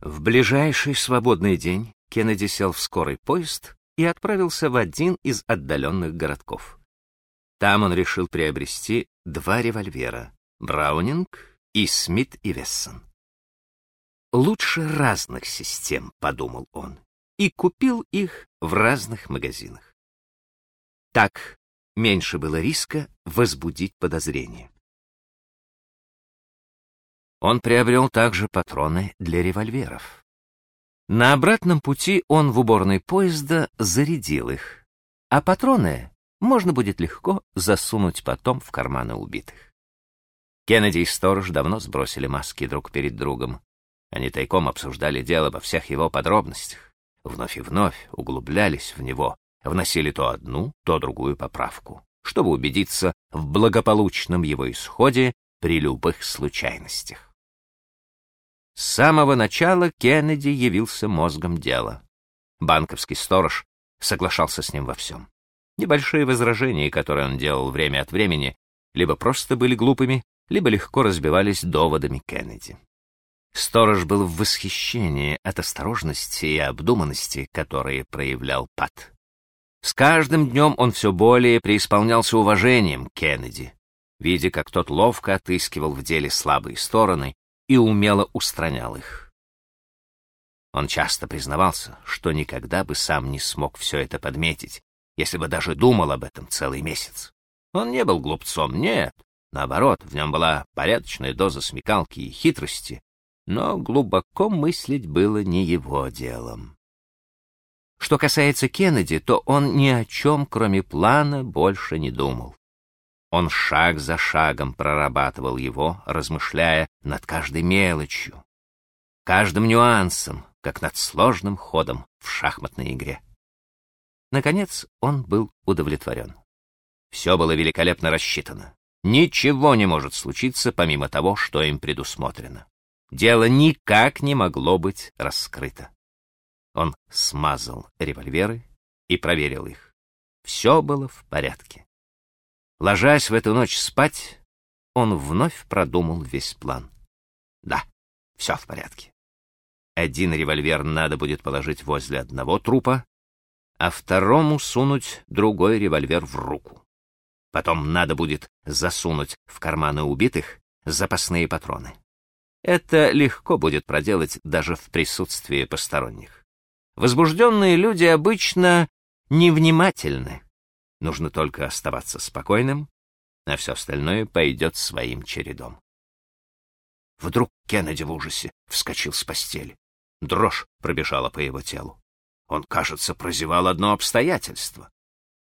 В ближайший свободный день Кеннеди сел в скорый поезд и отправился в один из отдаленных городков. Там он решил приобрести два револьвера — Браунинг и Смит и Вессон. «Лучше разных систем», — подумал он, и купил их в разных магазинах. Так меньше было риска возбудить подозрение. Он приобрел также патроны для револьверов. На обратном пути он в уборной поезда зарядил их, а патроны можно будет легко засунуть потом в карманы убитых. Кеннеди и Сторож давно сбросили маски друг перед другом. Они тайком обсуждали дело во всех его подробностях, вновь и вновь углублялись в него, вносили то одну, то другую поправку, чтобы убедиться в благополучном его исходе при любых случайностях. С самого начала Кеннеди явился мозгом дела. Банковский сторож соглашался с ним во всем. Небольшие возражения, которые он делал время от времени, либо просто были глупыми, либо легко разбивались доводами Кеннеди. Сторож был в восхищении от осторожности и обдуманности, которые проявлял Пат. С каждым днем он все более преисполнялся уважением Кеннеди, видя, как тот ловко отыскивал в деле слабые стороны и умело устранял их. Он часто признавался, что никогда бы сам не смог все это подметить, если бы даже думал об этом целый месяц. Он не был глупцом, нет. Наоборот, в нем была порядочная доза смекалки и хитрости, но глубоко мыслить было не его делом. Что касается Кеннеди, то он ни о чем, кроме плана, больше не думал. Он шаг за шагом прорабатывал его, размышляя над каждой мелочью, каждым нюансом, как над сложным ходом в шахматной игре. Наконец он был удовлетворен. Все было великолепно рассчитано. Ничего не может случиться, помимо того, что им предусмотрено. Дело никак не могло быть раскрыто. Он смазал револьверы и проверил их. Все было в порядке. Ложась в эту ночь спать, он вновь продумал весь план. Да, все в порядке. Один револьвер надо будет положить возле одного трупа, а второму сунуть другой револьвер в руку. Потом надо будет засунуть в карманы убитых запасные патроны. Это легко будет проделать даже в присутствии посторонних. Возбужденные люди обычно невнимательны. Нужно только оставаться спокойным, а все остальное пойдет своим чередом. Вдруг Кеннеди в ужасе вскочил с постели. Дрожь пробежала по его телу. Он, кажется, прозевал одно обстоятельство.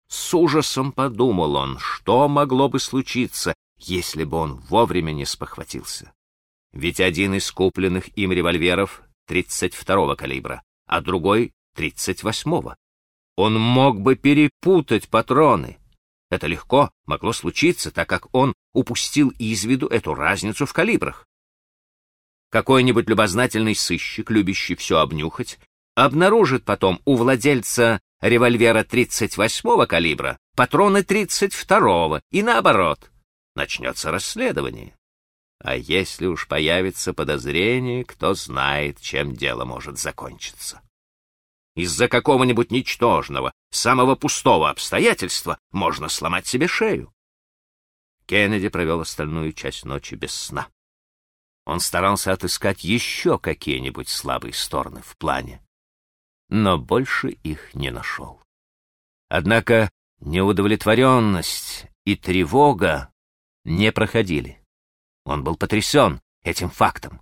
С ужасом подумал он, что могло бы случиться, если бы он вовремя не спохватился. Ведь один из купленных им револьверов 32-го калибра, а другой — 38-го. Он мог бы перепутать патроны. Это легко могло случиться, так как он упустил из виду эту разницу в калибрах. Какой-нибудь любознательный сыщик, любящий все обнюхать, обнаружит потом у владельца револьвера 38-го калибра патроны 32-го и наоборот. Начнется расследование. А если уж появится подозрение, кто знает, чем дело может закончиться. Из-за какого-нибудь ничтожного, самого пустого обстоятельства можно сломать себе шею. Кеннеди провел остальную часть ночи без сна. Он старался отыскать еще какие-нибудь слабые стороны в плане, но больше их не нашел. Однако неудовлетворенность и тревога не проходили. Он был потрясен этим фактом.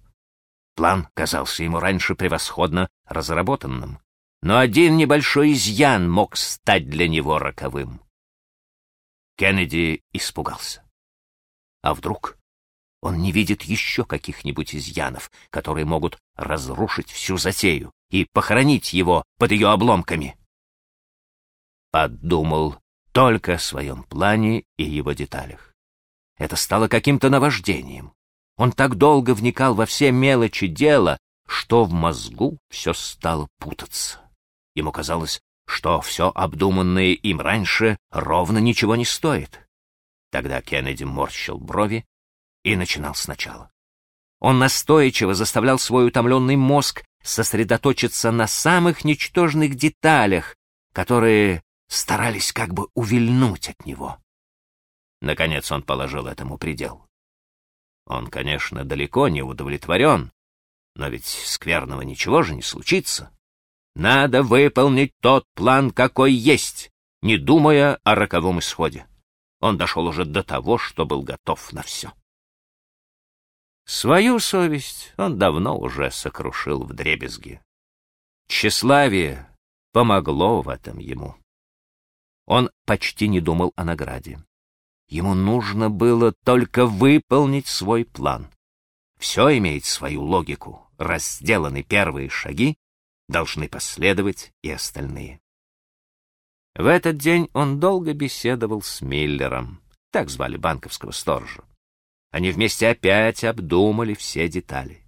План казался ему раньше превосходно разработанным но один небольшой изъян мог стать для него роковым. Кеннеди испугался. А вдруг он не видит еще каких-нибудь изъянов, которые могут разрушить всю затею и похоронить его под ее обломками? Подумал только о своем плане и его деталях. Это стало каким-то наваждением. Он так долго вникал во все мелочи дела, что в мозгу все стало путаться. Ему казалось, что все обдуманное им раньше ровно ничего не стоит. Тогда Кеннеди морщил брови и начинал сначала. Он настойчиво заставлял свой утомленный мозг сосредоточиться на самых ничтожных деталях, которые старались как бы увильнуть от него. Наконец он положил этому предел. Он, конечно, далеко не удовлетворен, но ведь скверного ничего же не случится. Надо выполнить тот план, какой есть, не думая о роковом исходе. Он дошел уже до того, что был готов на все. Свою совесть он давно уже сокрушил в дребезги. Тщеславие помогло в этом ему. Он почти не думал о награде. Ему нужно было только выполнить свой план. Все имеет свою логику. Раз сделаны первые шаги, должны последовать и остальные. В этот день он долго беседовал с Миллером, так звали банковского сторожа. Они вместе опять обдумали все детали.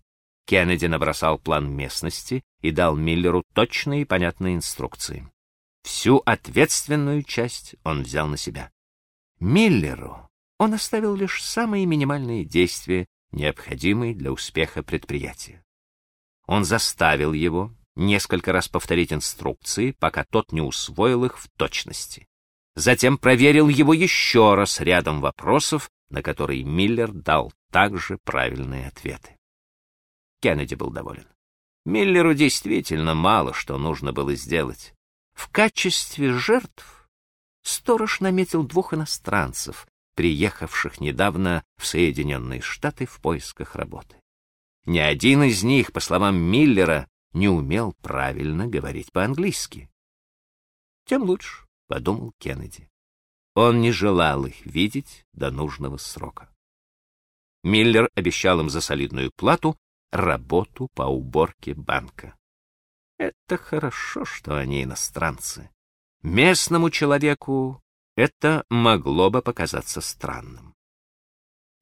Кеннеди набросал план местности и дал Миллеру точные и понятные инструкции. Всю ответственную часть он взял на себя. Миллеру он оставил лишь самые минимальные действия, необходимые для успеха предприятия. Он заставил его несколько раз повторить инструкции, пока тот не усвоил их в точности. Затем проверил его еще раз рядом вопросов, на который Миллер дал также правильные ответы. Кеннеди был доволен. Миллеру действительно мало что нужно было сделать. В качестве жертв сторож наметил двух иностранцев, приехавших недавно в Соединенные Штаты в поисках работы. Ни один из них, по словам Миллера, не умел правильно говорить по-английски. Тем лучше, — подумал Кеннеди. Он не желал их видеть до нужного срока. Миллер обещал им за солидную плату работу по уборке банка. Это хорошо, что они иностранцы. Местному человеку это могло бы показаться странным.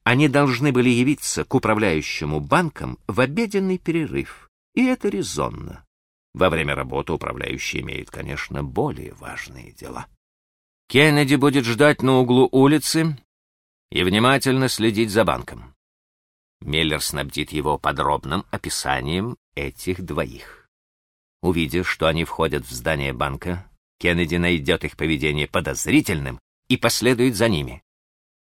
Они должны были явиться к управляющему банком в обеденный перерыв, и это резонно. Во время работы управляющий имеет, конечно, более важные дела. Кеннеди будет ждать на углу улицы и внимательно следить за банком. Меллер снабдит его подробным описанием этих двоих. Увидев, что они входят в здание банка, Кеннеди найдет их поведение подозрительным и последует за ними.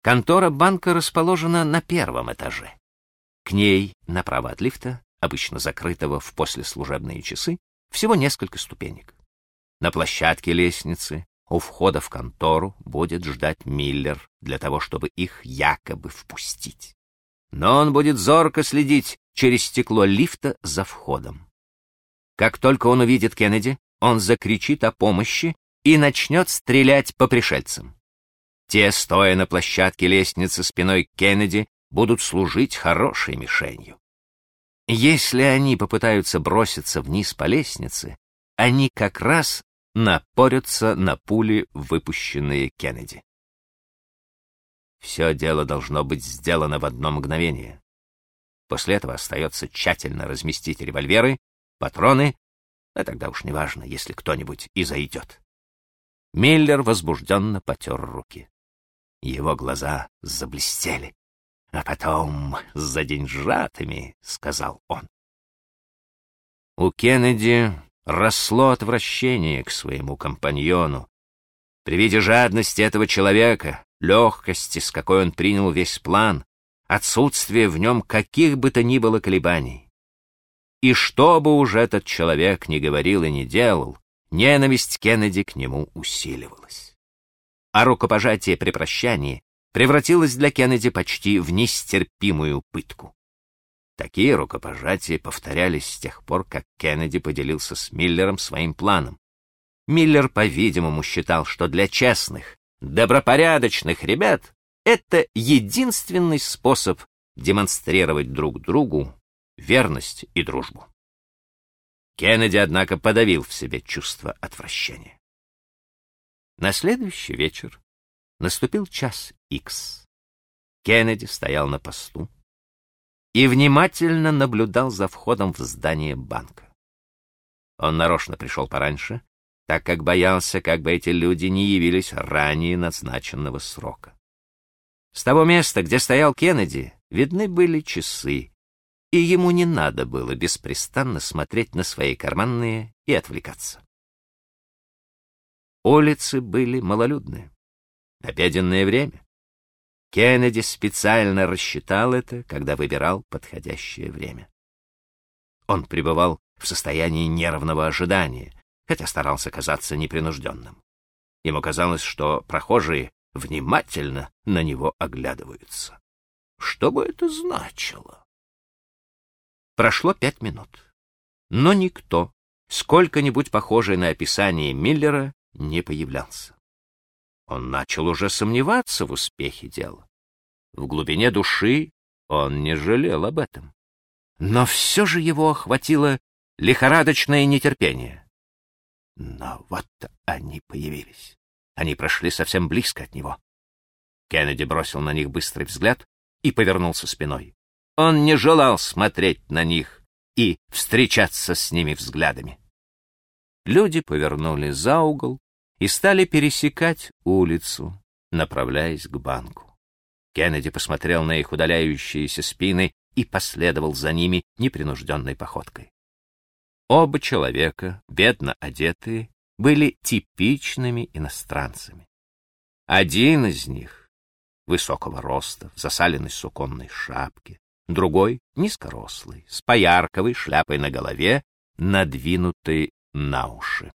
Контора банка расположена на первом этаже. К ней, направо от лифта, обычно закрытого в послеслужебные часы, всего несколько ступенек. На площадке лестницы у входа в контору будет ждать Миллер для того, чтобы их якобы впустить. Но он будет зорко следить через стекло лифта за входом. Как только он увидит Кеннеди, он закричит о помощи и начнет стрелять по пришельцам. Те, стоя на площадке лестницы спиной к Кеннеди, будут служить хорошей мишенью. Если они попытаются броситься вниз по лестнице, они как раз напорятся на пули, выпущенные Кеннеди. Все дело должно быть сделано в одно мгновение. После этого остается тщательно разместить револьверы, патроны, а тогда уж неважно, если кто-нибудь и зайдет. Миллер возбужденно потер руки. Его глаза заблестели. «А потом за деньжатами», — сказал он. У Кеннеди росло отвращение к своему компаньону. При виде жадности этого человека, легкости, с какой он принял весь план, отсутствие в нем каких бы то ни было колебаний. И что бы уж этот человек ни говорил и ни делал, ненависть Кеннеди к нему усиливалась. А рукопожатие при прощании превратилось для Кеннеди почти в нестерпимую пытку. Такие рукопожатия повторялись с тех пор, как Кеннеди поделился с Миллером своим планом. Миллер, по-видимому, считал, что для честных, добропорядочных ребят это единственный способ демонстрировать друг другу верность и дружбу. Кеннеди, однако, подавил в себе чувство отвращения. На следующий вечер наступил час икс. Кеннеди стоял на посту, и внимательно наблюдал за входом в здание банка. Он нарочно пришел пораньше, так как боялся, как бы эти люди не явились ранее назначенного срока. С того места, где стоял Кеннеди, видны были часы. и ему не надо было беспрестанно смотреть на свои карманные и отвлекаться. Улицы были малолюдные. Обеденное время. Кеннеди специально рассчитал это, когда выбирал подходящее время. Он пребывал в состоянии нервного ожидания, хотя старался казаться непринужденным. Ему казалось, что прохожие внимательно на него оглядываются. Что бы это значило? Прошло пять минут, но никто, сколько-нибудь похожий на описание Миллера, не появлялся. Он начал уже сомневаться в успехе дела. В глубине души он не жалел об этом. Но все же его охватило лихорадочное нетерпение. Но вот они появились. Они прошли совсем близко от него. Кеннеди бросил на них быстрый взгляд и повернулся спиной. Он не желал смотреть на них и встречаться с ними взглядами. Люди повернули за угол и стали пересекать улицу, направляясь к банку. Кеннеди посмотрел на их удаляющиеся спины и последовал за ними непринужденной походкой. Оба человека, бедно одетые, были типичными иностранцами. Один из них высокого роста, в засаленной суконной шапке, другой низкорослый, с поярковой шляпой на голове, надвинутой на уши.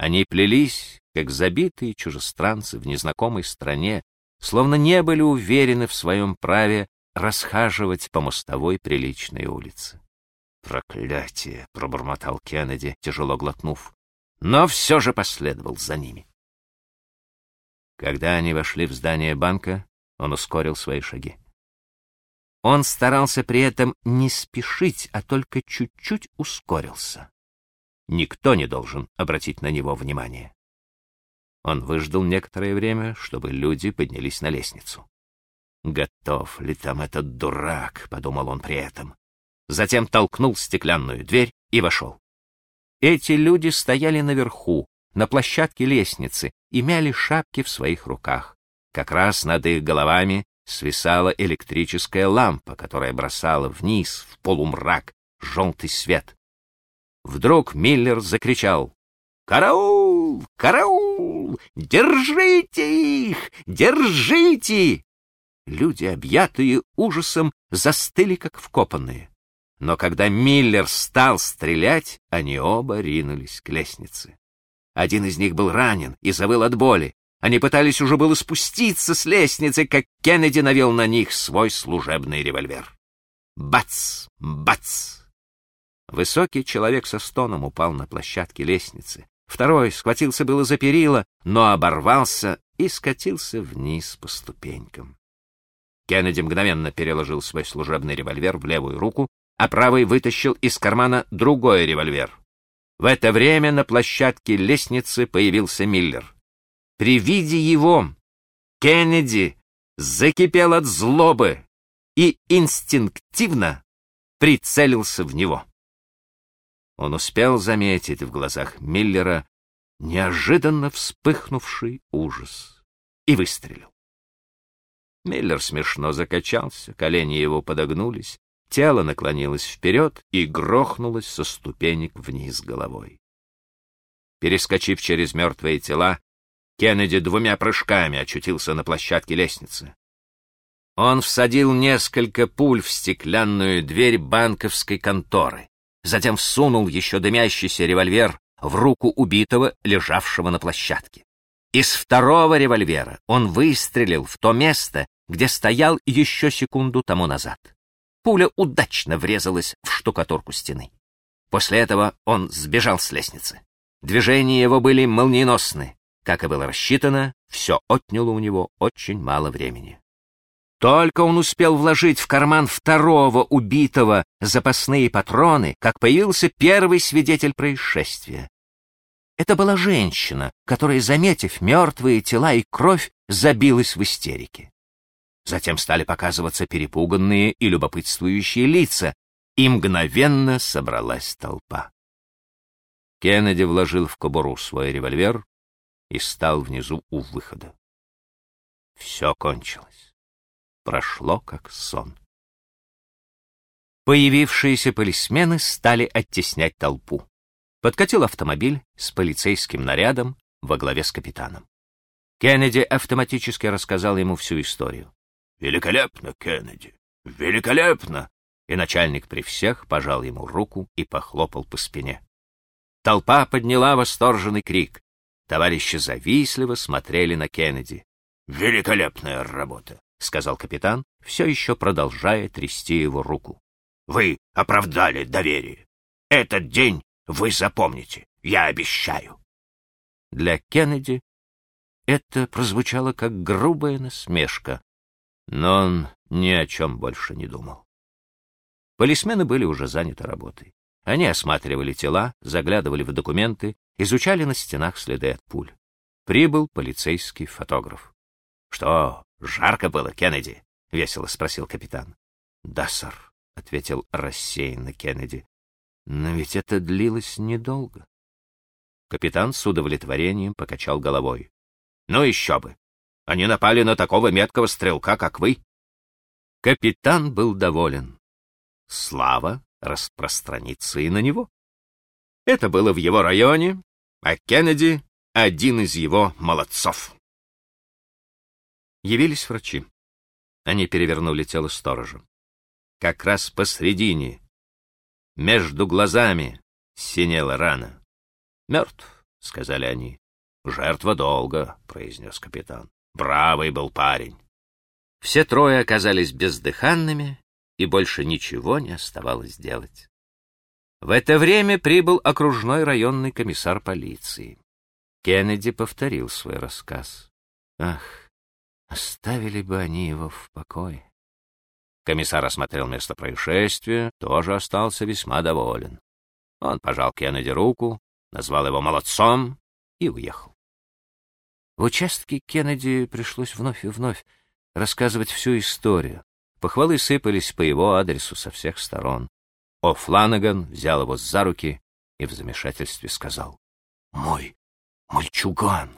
Они плелись, как забитые чужестранцы в незнакомой стране, словно не были уверены в своем праве расхаживать по мостовой приличной улице. «Проклятие!» — пробормотал Кеннеди, тяжело глотнув, но все же последовал за ними. Когда они вошли в здание банка, он ускорил свои шаги. Он старался при этом не спешить, а только чуть-чуть ускорился. Никто не должен обратить на него внимание. Он выждал некоторое время, чтобы люди поднялись на лестницу. «Готов ли там этот дурак?» — подумал он при этом затем толкнул стеклянную дверь и вошел. Эти люди стояли наверху, на площадке лестницы, и мяли шапки в своих руках. Как раз над их головами свисала электрическая лампа, которая бросала вниз, в полумрак, желтый свет. Вдруг Миллер закричал «Караул! Караул! Держите их! Держите!» Люди, объятые ужасом, застыли, как вкопанные. Но когда Миллер стал стрелять, они оба ринулись к лестнице. Один из них был ранен и завыл от боли. Они пытались уже было спуститься с лестницы, как Кеннеди навел на них свой служебный револьвер. Бац! Бац! Высокий человек со стоном упал на площадке лестницы. Второй схватился было за перила, но оборвался и скатился вниз по ступенькам. Кеннеди мгновенно переложил свой служебный револьвер в левую руку а правый вытащил из кармана другой револьвер. В это время на площадке лестницы появился Миллер. При виде его Кеннеди закипел от злобы и инстинктивно прицелился в него. Он успел заметить в глазах Миллера неожиданно вспыхнувший ужас и выстрелил. Миллер смешно закачался, колени его подогнулись, Тело наклонилось вперед и грохнулось со ступенек вниз головой. Перескочив через мертвые тела, Кеннеди двумя прыжками очутился на площадке лестницы. Он всадил несколько пуль в стеклянную дверь банковской конторы, затем всунул еще дымящийся револьвер в руку убитого, лежавшего на площадке. Из второго револьвера он выстрелил в то место, где стоял еще секунду тому назад. Пуля удачно врезалась в штукатурку стены. После этого он сбежал с лестницы. Движения его были молниеносны. Как и было рассчитано, все отняло у него очень мало времени. Только он успел вложить в карман второго убитого запасные патроны, как появился первый свидетель происшествия. Это была женщина, которая, заметив мертвые тела и кровь, забилась в истерике. Затем стали показываться перепуганные и любопытствующие лица, и мгновенно собралась толпа. Кеннеди вложил в кобуру свой револьвер и стал внизу у выхода. Все кончилось. Прошло как сон. Появившиеся полисмены стали оттеснять толпу. Подкатил автомобиль с полицейским нарядом во главе с капитаном. Кеннеди автоматически рассказал ему всю историю. «Великолепно, Кеннеди! Великолепно!» И начальник при всех пожал ему руку и похлопал по спине. Толпа подняла восторженный крик. Товарищи завистливо смотрели на Кеннеди. «Великолепная работа!» — сказал капитан, все еще продолжая трясти его руку. «Вы оправдали доверие. Этот день вы запомните, я обещаю». Для Кеннеди это прозвучало как грубая насмешка, но он ни о чем больше не думал. Полисмены были уже заняты работой. Они осматривали тела, заглядывали в документы, изучали на стенах следы от пуль. Прибыл полицейский фотограф. — Что, жарко было, Кеннеди? — весело спросил капитан. — Да, сэр, — ответил рассеянно Кеннеди. — Но ведь это длилось недолго. Капитан с удовлетворением покачал головой. — Ну еще бы! Они напали на такого меткого стрелка, как вы. Капитан был доволен. Слава распространится и на него. Это было в его районе, а Кеннеди — один из его молодцов. Явились врачи. Они перевернули тело сторожа. Как раз посредине, между глазами, синела рана. «Мертв», — сказали они. «Жертва долго», — произнес капитан. «Бравый был парень». Все трое оказались бездыханными, и больше ничего не оставалось делать. В это время прибыл окружной районный комиссар полиции. Кеннеди повторил свой рассказ. Ах, оставили бы они его в покое. Комиссар осмотрел место происшествия, тоже остался весьма доволен. Он пожал Кеннеди руку, назвал его молодцом и уехал. В участке Кеннеди пришлось вновь и вновь рассказывать всю историю, Похвалы сыпались по его адресу со всех сторон. О Фланаган взял его за руки и в замешательстве сказал. — Мой мальчуган,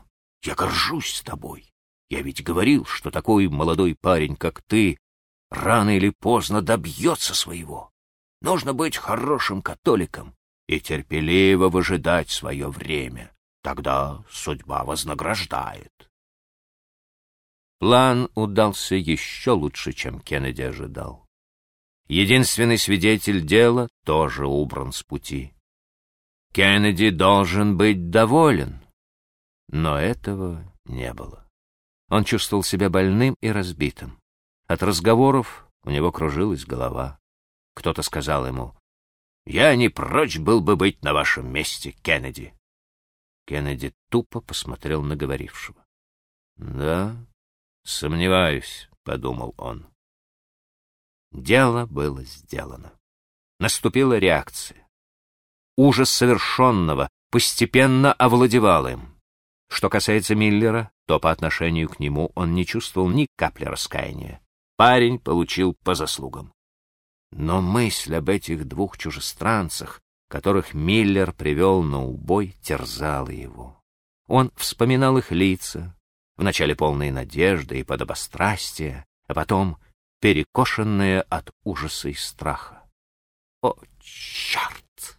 я горжусь тобой. Я ведь говорил, что такой молодой парень, как ты, рано или поздно добьется своего. Нужно быть хорошим католиком и терпеливо выжидать свое время. Тогда судьба вознаграждает. План удался еще лучше, чем Кеннеди ожидал. Единственный свидетель дела тоже убран с пути. Кеннеди должен быть доволен, но этого не было. Он чувствовал себя больным и разбитым. От разговоров у него кружилась голова. Кто-то сказал ему, «Я не прочь был бы быть на вашем месте, Кеннеди». Кеннеди тупо посмотрел на говорившего. «Да, Сомневаюсь, подумал он. Дело было сделано. Наступила реакция. Ужас совершенного постепенно овладевал им. Что касается Миллера, то по отношению к нему он не чувствовал ни капли раскаяния. Парень получил по заслугам. Но мысль об этих двух чужестранцах, которых Миллер привел на убой, терзала его. Он вспоминал их лица, вначале полные надежды и подобострастия, а потом перекошенные от ужаса и страха. О, черт!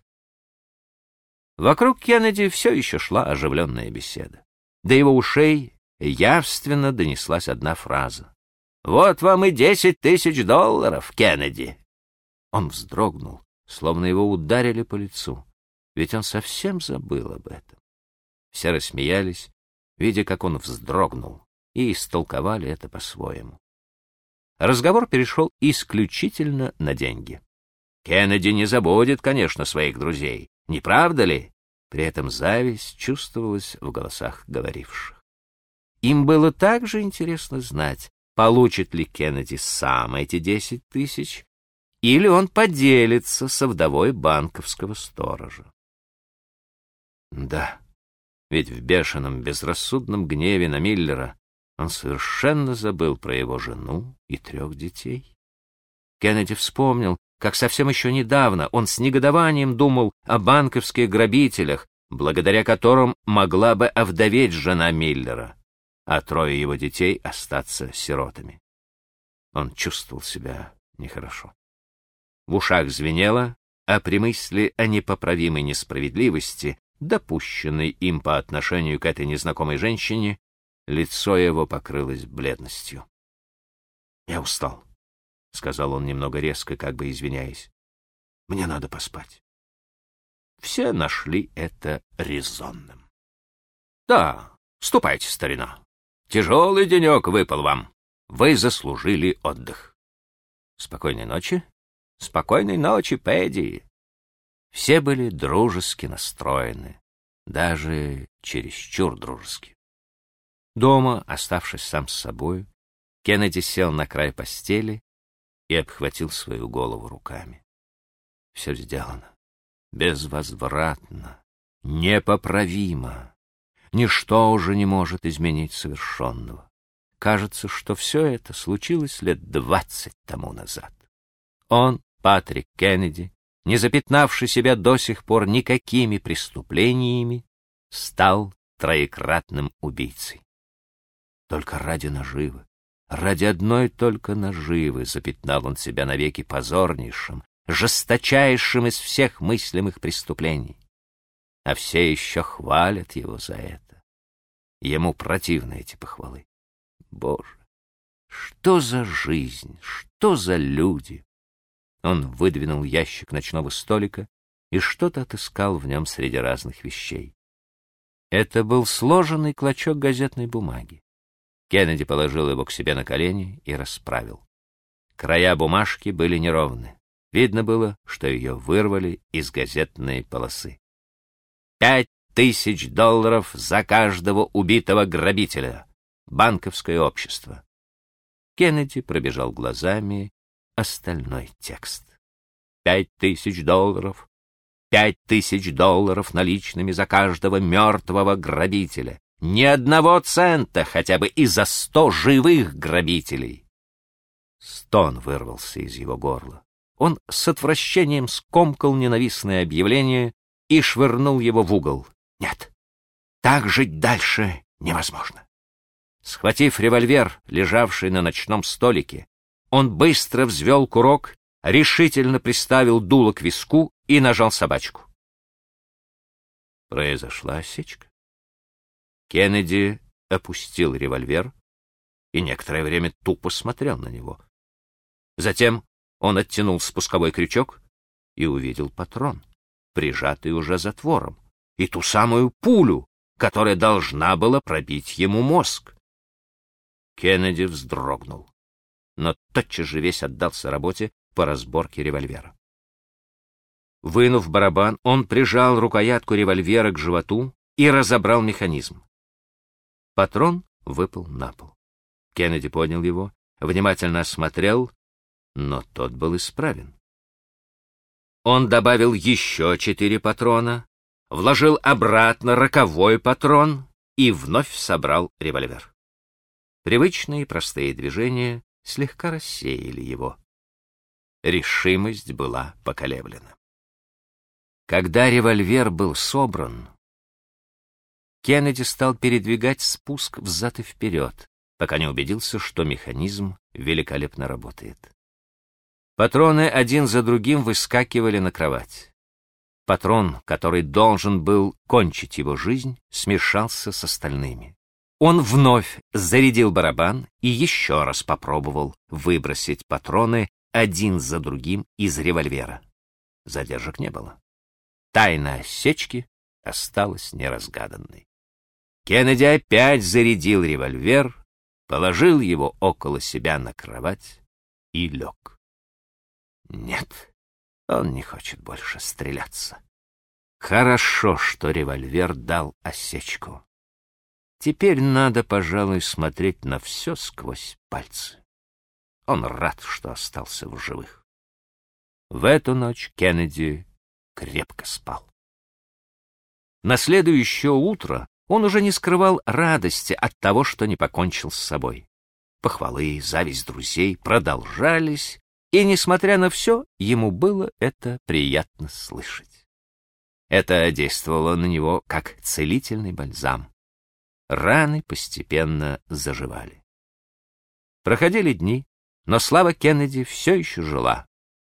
Вокруг Кеннеди все еще шла оживленная беседа. До его ушей явственно донеслась одна фраза. «Вот вам и десять тысяч долларов, Кеннеди!» Он вздрогнул, словно его ударили по лицу, ведь он совсем забыл об этом. Все рассмеялись, видя, как он вздрогнул, и истолковали это по-своему. Разговор перешел исключительно на деньги. Кеннеди не забудет, конечно, своих друзей, не правда ли? При этом зависть чувствовалась в голосах говоривших. Им было также интересно знать, получит ли Кеннеди сам эти десять тысяч, или он поделится со вдовой банковского сторожа. Да, ведь в бешеном, безрассудном гневе на Миллера он совершенно забыл про его жену и трех детей. Кеннеди вспомнил, как совсем еще недавно он с негодованием думал о банковских грабителях, благодаря которым могла бы овдоветь жена Миллера, а трое его детей остаться сиротами. Он чувствовал себя нехорошо. в ушах звенело, а при мысли о непоправимой несправедливости, допущенной им по отношению к этой незнакомой женщине, лицо его покрылось бледностью. «Я устал», — сказал он немного резко, как бы извиняясь. «Мне надо поспать». Все нашли это резонным. «Да, ступайте, старина. Тяжелый денек выпал вам. Вы заслужили отдых. Спокойной ночи. Спокойной ночи, Пэдди. Все были дружески настроены, даже чересчур дружески. Дома, оставшись сам с собой, Кеннеди сел на край постели и обхватил свою голову руками. Все сделано. Безвозвратно. Непоправимо. Ничто уже не может изменить совершенного. Кажется, что все это случилось лет двадцать тому назад. Он, Патрик Кеннеди, не запятнавший себя до сих пор никакими преступлениями, стал троекратным убийцей. Только ради наживы, ради одной только наживы запятнал он себя навеки позорнейшим, жесточайшим из всех мыслимых преступлений. А все еще хвалят его за это. Ему противны эти похвалы. Боже, что за жизнь, что за люди! Он выдвинул ящик ночного столика и что-то отыскал в нем среди разных вещей. Это был сложенный клочок газетной бумаги. Кеннеди положил его к себе на колени и расправил. Края бумажки были неровны. Видно было, что ее вырвали из газетной полосы. «Пять тысяч долларов за каждого убитого грабителя!» банковское общество. Кеннеди пробежал глазами остальной текст. Пять тысяч долларов, пять тысяч долларов наличными за каждого мертвого грабителя. Ни одного цента хотя бы и за сто живых грабителей. Стон вырвался из его горла. Он с отвращением скомкал ненавистное объявление и швырнул его в угол. Нет, так жить дальше невозможно. Схватив револьвер, лежавший на ночном столике, он быстро взвел курок, решительно приставил дуло к виску и нажал собачку. Произошла осечка. Кеннеди опустил револьвер и некоторое время тупо смотрел на него. Затем он оттянул спусковой крючок и увидел патрон, прижатый уже затвором, и ту самую пулю, которая должна была пробить ему мозг. Кеннеди вздрогнул, но тотчас же весь отдался работе по разборке револьвера. Вынув барабан, он прижал рукоятку револьвера к животу и разобрал механизм. Патрон выпал на пол. Кеннеди поднял его, внимательно осмотрел, но тот был исправен. Он добавил еще четыре патрона, вложил обратно роковой патрон и вновь собрал револьвер. Привычные простые движения слегка рассеяли его. Решимость была поколеблена. Когда револьвер был собран, Кеннеди стал передвигать спуск взад и вперед, пока не убедился, что механизм великолепно работает. Патроны один за другим выскакивали на кровать. Патрон, который должен был кончить его жизнь, смешался с остальными. Он вновь зарядил барабан и еще раз попробовал выбросить патроны один за другим из револьвера. Задержек не было. Тайна осечки осталась неразгаданной. Кеннеди опять зарядил револьвер, положил его около себя на кровать и лег. Нет, он не хочет больше стреляться. Хорошо, что револьвер дал осечку. Теперь надо, пожалуй, смотреть на все сквозь пальцы. Он рад, что остался в живых. В эту ночь Кеннеди крепко спал. На следующее утро он уже не скрывал радости от того, что не покончил с собой. Похвалы, зависть друзей продолжались, и, несмотря на все, ему было это приятно слышать. Это действовало на него как целительный бальзам раны постепенно заживали. Проходили дни, но слава Кеннеди все еще жила.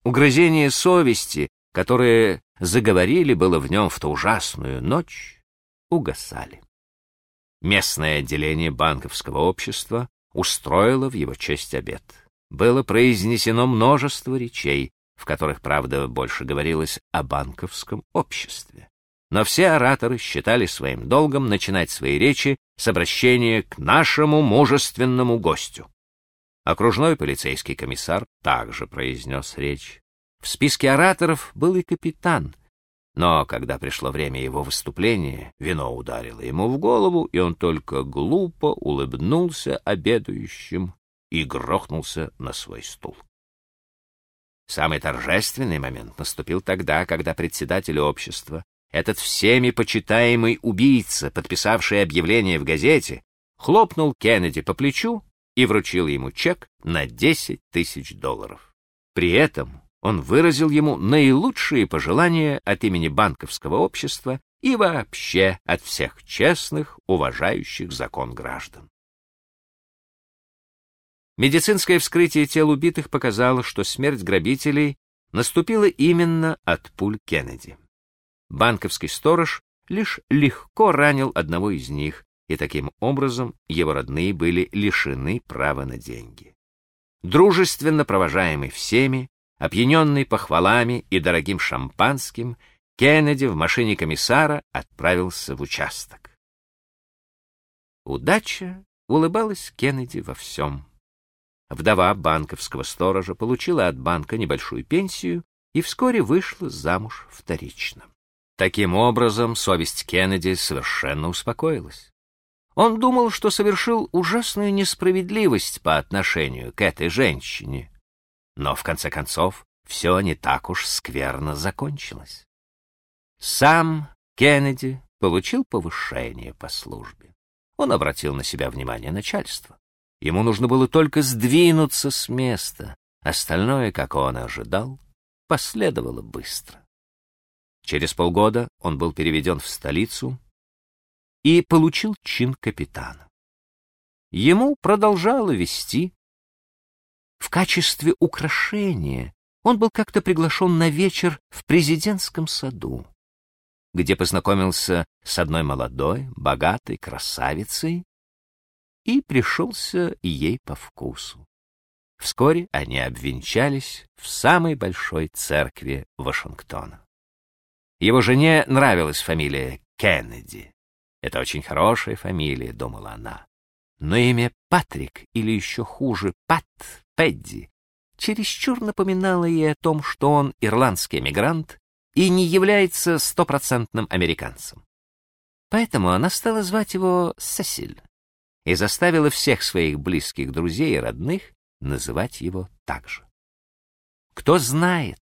угрызения совести, которые заговорили было в нем в ту ужасную ночь, угасали. Местное отделение банковского общества устроило в его честь обед. Было произнесено множество речей, в которых, правда, больше говорилось о банковском обществе. Но все ораторы считали своим долгом начинать свои речи с обращения к нашему мужественному гостю. Окружной полицейский комиссар также произнес речь. В списке ораторов был и капитан, но когда пришло время его выступления, вино ударило ему в голову, и он только глупо улыбнулся обедающим и грохнулся на свой стул. Самый торжественный момент наступил тогда, когда председатель общества, этот всеми почитаемый убийца, подписавший объявление в газете, хлопнул Кеннеди по плечу и вручил ему чек на 10 тысяч долларов. При этом он выразил ему наилучшие пожелания от имени банковского общества и вообще от всех честных, уважающих закон граждан. Медицинское вскрытие тел убитых показало, что смерть грабителей наступила именно от пуль Кеннеди. Банковский сторож лишь легко ранил одного из них, и таким образом его родные были лишены права на деньги. Дружественно провожаемый всеми, опьяненный похвалами и дорогим шампанским, Кеннеди в машине комиссара отправился в участок. Удача улыбалась Кеннеди во всем. Вдова банковского сторожа получила от банка небольшую пенсию и вскоре вышла замуж вторично. Таким образом, совесть Кеннеди совершенно успокоилась. Он думал, что совершил ужасную несправедливость по отношению к этой женщине. Но, в конце концов, все не так уж скверно закончилось. Сам Кеннеди получил повышение по службе. Он обратил на себя внимание начальства. Ему нужно было только сдвинуться с места. Остальное, как он ожидал, последовало быстро. Через полгода он был переведен в столицу и получил чин капитана. Ему продолжало вести. В качестве украшения он был как-то приглашен на вечер в президентском саду, где познакомился с одной молодой, богатой красавицей и пришелся ей по вкусу. Вскоре они обвенчались в самой большой церкви Вашингтона. Его жене нравилась фамилия Кеннеди. Это очень хорошая фамилия, думала она. Но имя Патрик, или еще хуже, Пат, Пэдди, чересчур напоминало ей о том, что он ирландский эмигрант и не является стопроцентным американцем. Поэтому она стала звать его Сесиль и заставила всех своих близких друзей и родных называть его так же. Кто знает,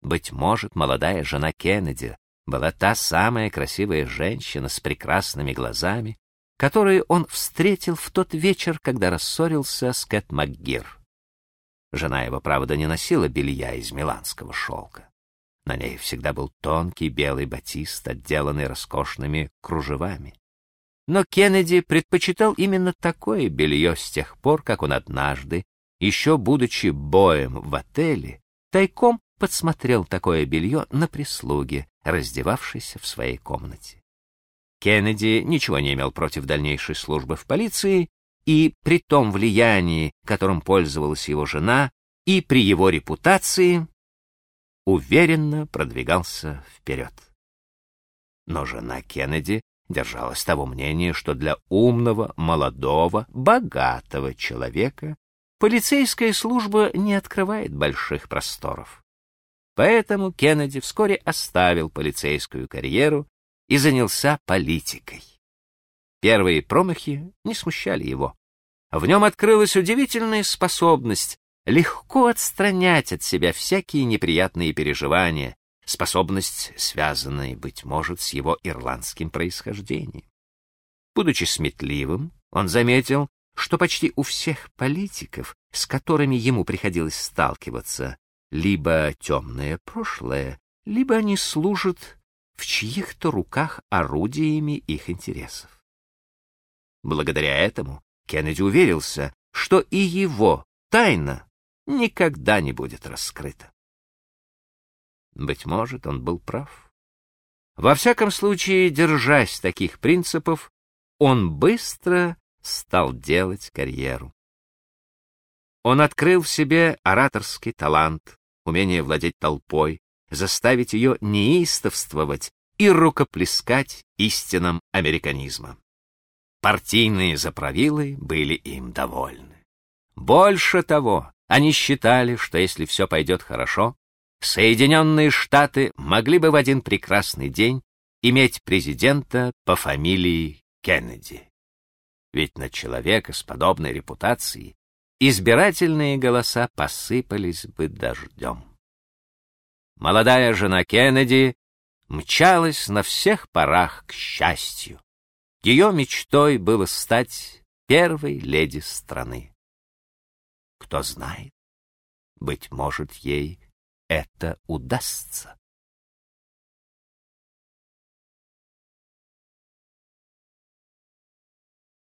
быть может, молодая жена Кеннеди была та самая красивая женщина с прекрасными глазами, которую он встретил в тот вечер, когда рассорился с Кэт МакГир. Жена его, правда, не носила белья из миланского шелка. На ней всегда был тонкий белый батист, отделанный роскошными кружевами. Но Кеннеди предпочитал именно такое белье с тех пор, как он однажды, еще будучи боем в отеле, тайком подсмотрел такое белье на прислуге, раздевавшейся в своей комнате. Кеннеди ничего не имел против дальнейшей службы в полиции, и при том влиянии, которым пользовалась его жена, и при его репутации, уверенно продвигался вперед. Но жена Кеннеди держалась того мнения, что для умного, молодого, богатого человека полицейская служба не открывает больших просторов. Поэтому Кеннеди вскоре оставил полицейскую карьеру и занялся политикой. Первые промахи не смущали его. В нем открылась удивительная способность легко отстранять от себя всякие неприятные переживания, способность, связанная, быть может, с его ирландским происхождением. Будучи сметливым, он заметил, что почти у всех политиков, с которыми ему приходилось сталкиваться, либо темное прошлое, либо они служат в чьих-то руках орудиями их интересов. Благодаря этому Кеннеди уверился, что и его тайна никогда не будет раскрыта. Быть может, он был прав. Во всяком случае, держась таких принципов, он быстро стал делать карьеру. Он открыл в себе ораторский талант, умение владеть толпой, заставить ее неистовствовать и рукоплескать истинам американизма. Партийные заправилы были им довольны. Больше того, они считали, что если все пойдет хорошо, Соединенные Штаты могли бы в один прекрасный день иметь президента по фамилии Кеннеди. Ведь на человека с подобной репутацией избирательные голоса посыпались бы дождем. Молодая жена Кеннеди мчалась на всех парах к счастью. Ее мечтой было стать первой леди страны. Кто знает, быть может, ей это удастся.